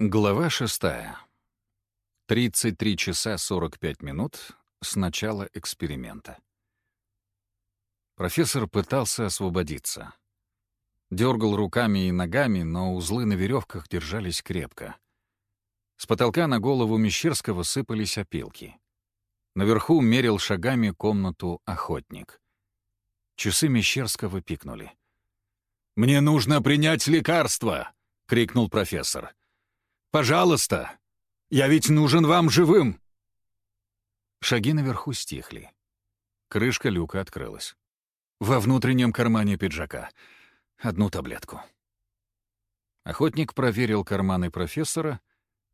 Глава шестая. 33 часа 45 минут с начала эксперимента. Профессор пытался освободиться. Дергал руками и ногами, но узлы на веревках держались крепко. С потолка на голову Мещерского сыпались опилки. Наверху мерил шагами комнату охотник. Часы Мещерского пикнули. «Мне нужно принять лекарство!» — крикнул профессор. Пожалуйста! Я ведь нужен вам живым!» Шаги наверху стихли. Крышка люка открылась. Во внутреннем кармане пиджака. Одну таблетку. Охотник проверил карманы профессора,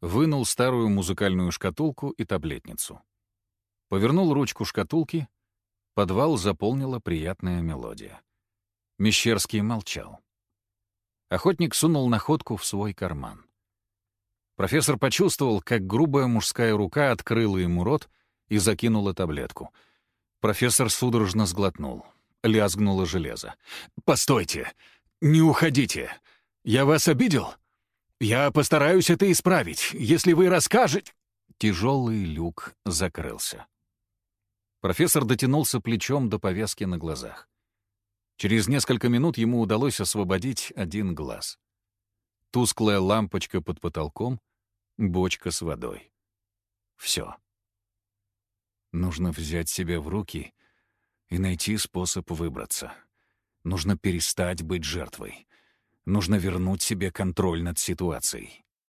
вынул старую музыкальную шкатулку и таблетницу. Повернул ручку шкатулки, подвал заполнила приятная мелодия. Мещерский молчал. Охотник сунул находку в свой карман. Профессор почувствовал, как грубая мужская рука открыла ему рот и закинула таблетку. Профессор судорожно сглотнул. Лязгнуло железо. «Постойте! Не уходите! Я вас обидел? Я постараюсь это исправить, если вы расскажете...» Тяжелый люк закрылся. Профессор дотянулся плечом до повязки на глазах. Через несколько минут ему удалось освободить один глаз. Тусклая лампочка под потолком, бочка с водой. Все. Нужно взять себя в руки и найти способ выбраться. Нужно перестать быть жертвой. Нужно вернуть себе контроль над ситуацией.